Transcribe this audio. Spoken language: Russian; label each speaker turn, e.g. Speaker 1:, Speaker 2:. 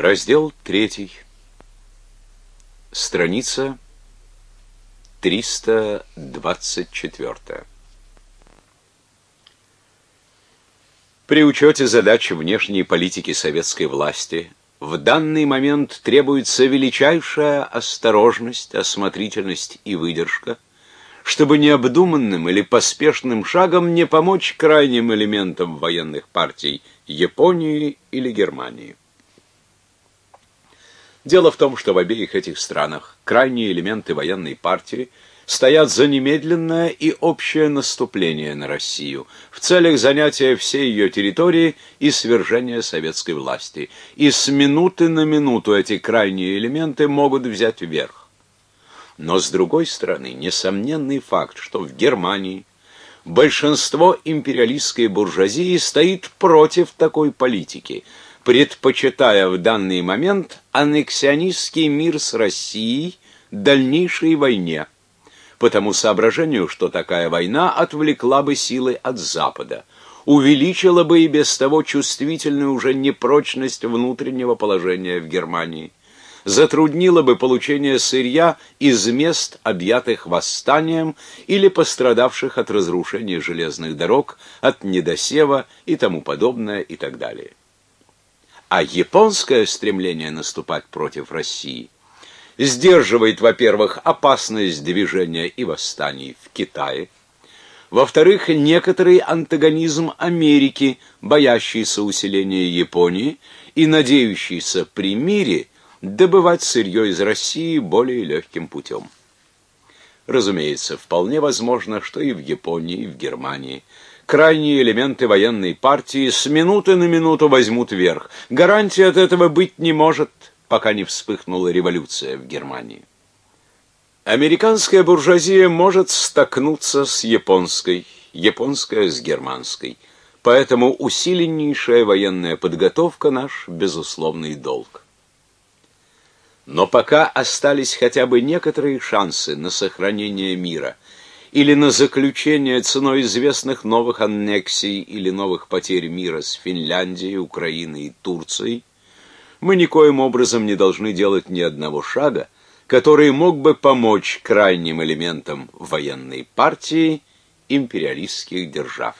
Speaker 1: Раздел 3. Страница 324. При учете задач внешней политики советской власти в данный момент требуется величайшая осторожность, осмотрительность и выдержка, чтобы необдуманным или поспешным шагом не помочь крайним элементам военных партий Японии или Германии. Дело в том, что в обеих этих странах крайние элементы военной партии стоят за немедленное и общее наступление на Россию в целях занятия всей ее территории и свержения советской власти. И с минуты на минуту эти крайние элементы могут взять верх. Но с другой стороны, несомненный факт, что в Германии большинство империалистской буржуазии стоит против такой политики – предпочитая в данный момент аннексионистский мир с Россией дальнейшей войне, по тому соображению, что такая война отвлекла бы силы от Запада, увеличила бы и без того чувствительную уже непрочность внутреннего положения в Германии, затруднила бы получение сырья из мест, объятых восстанием или пострадавших от разрушения железных дорог, от недосева и тому подобное и так далее. А японское стремление наступать против России сдерживает, во-первых, опасность движения и восстаний в Китае, во-вторых, некоторый антагонизм Америки, боящийся усиления Японии и надеющийся при мире добывать сырье из России более легким путем. Разумеется, вполне возможно, что и в Японии, и в Германии – крайние элементы военной партии с минуты на минуту возьмут верх. Гарантии от этого быть не может, пока не вспыхнула революция в Германии. Американская буржуазия может столкнуться с японской, японская с германской. Поэтому усиленнейшая военная подготовка наш безусловный долг. Но пока остались хотя бы некоторые шансы на сохранение мира – или на заключение ценой известных новых аннексий или новых потерь мира с Финляндией, Украиной и Турцией, мы никоим образом не должны делать ни одного шага, который мог бы помочь крайним элементам военной партии империалистских держав.